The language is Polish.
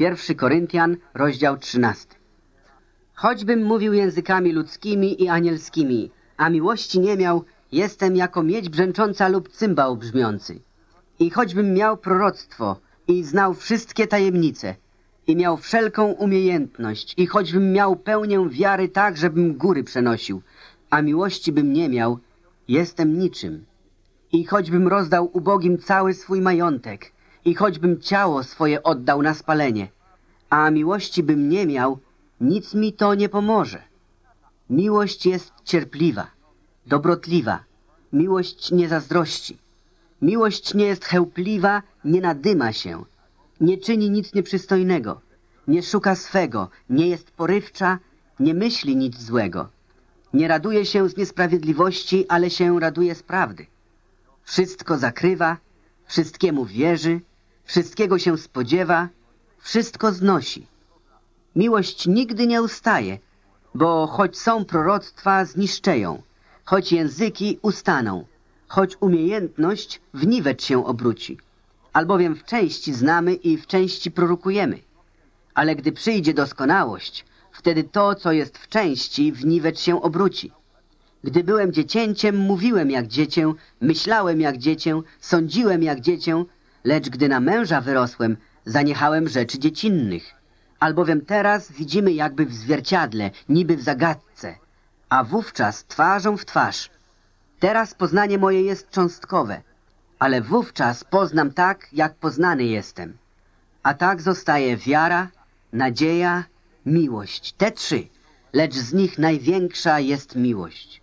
Pierwszy Koryntian, rozdział 13. Choćbym mówił językami ludzkimi i anielskimi, a miłości nie miał, jestem jako miedź brzęcząca lub cymbał brzmiący. I choćbym miał proroctwo i znał wszystkie tajemnice i miał wszelką umiejętność i choćbym miał pełnię wiary tak, żebym góry przenosił, a miłości bym nie miał, jestem niczym. I choćbym rozdał ubogim cały swój majątek i choćbym ciało swoje oddał na spalenie, a miłości bym nie miał, nic mi to nie pomoże. Miłość jest cierpliwa, dobrotliwa, miłość nie zazdrości. Miłość nie jest chełpliwa, nie nadyma się, nie czyni nic nieprzystojnego, nie szuka swego, nie jest porywcza, nie myśli nic złego. Nie raduje się z niesprawiedliwości, ale się raduje z prawdy. Wszystko zakrywa, wszystkiemu wierzy, wszystkiego się spodziewa, wszystko znosi. Miłość nigdy nie ustaje, bo choć są proroctwa, zniszczeją, choć języki ustaną, choć umiejętność w niwecz się obróci. Albowiem w części znamy i w części prorokujemy. Ale gdy przyjdzie doskonałość, wtedy to, co jest w części, w niwecz się obróci. Gdy byłem dziecięciem, mówiłem jak dziecię, myślałem jak dziecię, sądziłem jak dziecię, lecz gdy na męża wyrosłem, zaniechałem rzeczy dziecinnych. Albowiem teraz widzimy jakby w zwierciadle, niby w zagadce, a wówczas twarzą w twarz. Teraz poznanie moje jest cząstkowe, ale wówczas poznam tak, jak poznany jestem. A tak zostaje wiara, nadzieja, miłość. Te trzy, lecz z nich największa jest miłość.